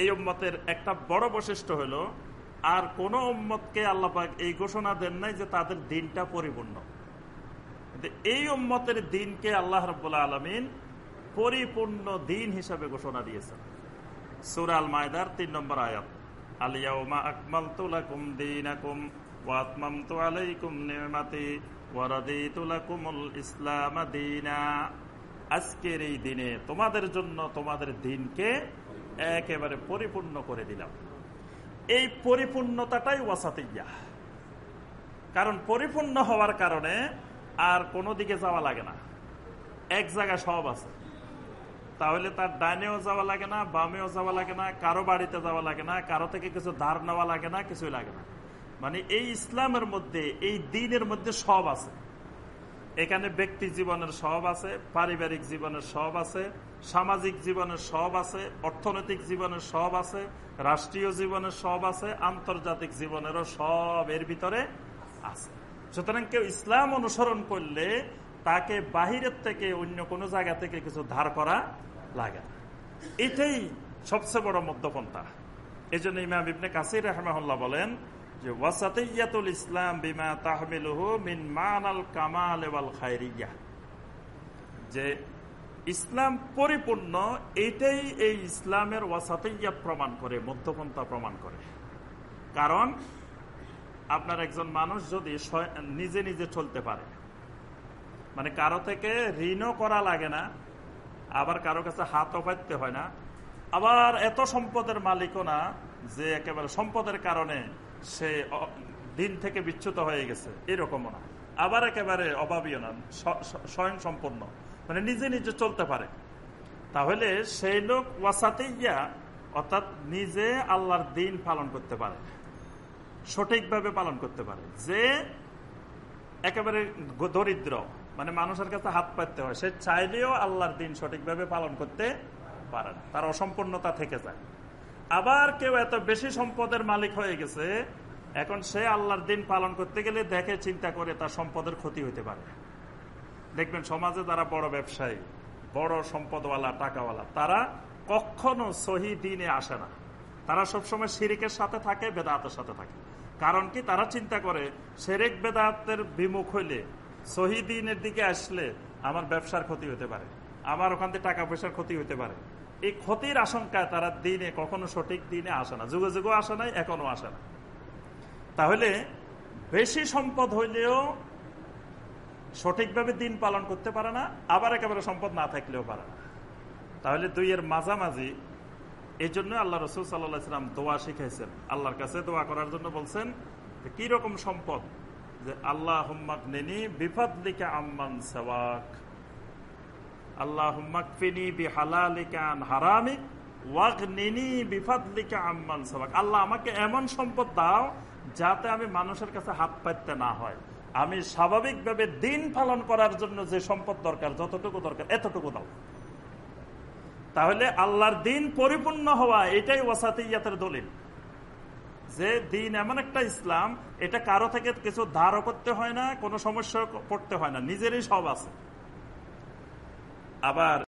এই উম্মতের একটা বড় বৈশিষ্ট্য হলো, আর কোন উম্মতকে আল্লাপাক এই ঘোষণা দেন নাই যে তাদের দিনটা পরিপূর্ণ। এই উম্মতের দিনকে আল্লাহ রব্বুল্লা আলমিন পরিপূর্ণ দিন হিসাবে ঘোষণা দিয়েছেন। সুরাল মায়দার তিন নম্বর আয়াত আলিয়াউমা আকমাল তুলাকুম দিনাকুম ওয়াতমামতু আলাইকুম নিমাতি ওয়ারাদিতু লাকুমুল ইসলাম দীনা। আজকের এই দিনে তোমাদের জন্য তোমাদের দিনকে একেবারে পরিপূর্ণ করে দিলাম। এই পরিপূর্ণতাটাই ওয়াসাতিয়া কারণ পরিপূর্ণ হওয়ার কারণে আর কোনো দিকে যাওয়া লাগে না। এক জায়গায় সব আছে। তাহলে তার ডাইনেও যাওয়া লাগে না, বামেও যাওয়া লাগে না, কারও বাড়িতে যাওয়া লাগে না, কারও থেকে কিছু ধার নেওয়া লাগে না, কিছুই লাগে না। মানে এই ইসলামের মধ্যে, এই দিনের মধ্যে সব আছে। এখানে ব্যক্তি জীবনের সব আছে, পারিবারিক জীবনের সব আছে, সামাজিক জীবনের সব আছে, অর্থনৈতিক জীবনের সব আছে, রাষ্ট্রীয় জীবনের সব আছে, আন্তর্জাতিক জীবনেরও সব এর ভিতরে আছে। সুতরাং কেউ ইসলাম অনুসরণ করলে তাকে বাহিরের থেকে অন্য কোনো জায়গা থেকে কিছু ধার করা লাগে এটাই সবচেয়ে বড় মধ্যপন্থা। এই জন্য ইমাম ইবনে কাসির রহমাল্লাহ বলেন যে ওয়াসাতিয়াতুল ইসলাম বিমা তাহমিলুহু মিন মানাল কামাল ওয়াল খায়রিয়া যে ইসলাম পরিপূর্ণ, এটাই এই ইসলামের ওয়াসাতিয়া প্রমাণ করে, মধ্যপন্থা প্রমাণ করে। কারণ আপনার একজন মানুষ যদি নিজে নিজে চলতে পারে মানে কারও থেকে ঋণও করা লাগে না, আবার কারও কাছে হাতও পাইতে হয় না, আবার এত সম্পদের মালিকও না যে একেবারে সম্পদের কারণে সে দিন থেকে বিচ্যুত হয়ে গেছে, এরকমও না। আবার একেবারে অভাবীয় না স্বয়ং সম্পন্ন। মানে নিজে নিজে চলতে পারে। তাহলে সেই লোক ওয়াসাতে গিয়া অর্থাৎ নিজে আল্লাহর দিন পালন করতে পারে। সঠিকভাবে পালন করতে পারে। যে একেবারে দরিদ্র মানে মানুষের কাছে হাত পাততে হয়, সে চাইলেও আল্লাহর দিন সঠিকভাবে পালন করতে পারে না। তার অসম্পূর্ণতা থেকে যায়। আবার কেউ এত বেশি সম্পদের মালিক হয়ে গেছে, এখন সে আল্লাহর দিন পালন করতে গেলে দেখে, চিন্তা করে তার সম্পদের ক্ষতি হতে পারে। দেখবেন সমাজে যারা বড় ব্যবসায়ী, বড় সম্পদওয়ালা, টাকাওয়ালা, তারা কখনো সহি দিনে আসে না। তারা সবসময় শিরিকের সাথে থাকে, বেদাতের সাথে থাকে। কারণ কি? তারা চিন্তা করে সেরেক বেদাতের বিমুখ হইলে, সহি দিনের দিকে আসলে আমার ব্যবসার ক্ষতি হতে পারে, আমার ওখান থেকে টাকা পয়সার ক্ষতি হতে পারে। এই ক্ষতির আশঙ্কায় তারা দিনে কখনো সঠিক দিনে আসে না। যুগে যুগও আসে নাই, এখনও আসে না। তাহলে বেশি সম্পদ হইলেও সঠিকভাবে দিন পালন করতে পারে না, আবার একেবারে সম্পদ না থাকলেও পারে না। তাহলে দুইয়ের মাঝামাঝি এই জন্য আল্লাহ রসুল সাল্লাম দোয়া শিখাইছেন। আল্লাহর কাছে দোয়া করার জন্য বলছেন কি রকম সম্পদ? যে আল্লাহ নেনি বিফাদলিকা আম্মান সেওয়াক। আল্লাহ আমাকে এমন সম্পদ দাও যাতে আমি মানুষের কাছে হাত পাইতে না হয়। আমি স্বাভাবিকভাবে দিন পালন করার জন্য যে সম্পদ দরকার, যতটুকু দরকার, এতটুকু দাও। তাহলে আল্লাহর দিন পরিপূর্ণ হওয়া এটাই ওয়াসাতিয়াতের দলিল। যে দিন এমন একটা ইসলাম, এটা কারও থেকে কিছু ধারও করতে হয় না, কোনো সমস্যা পড়তে হয় না। নিজেরই সব আছে। আবার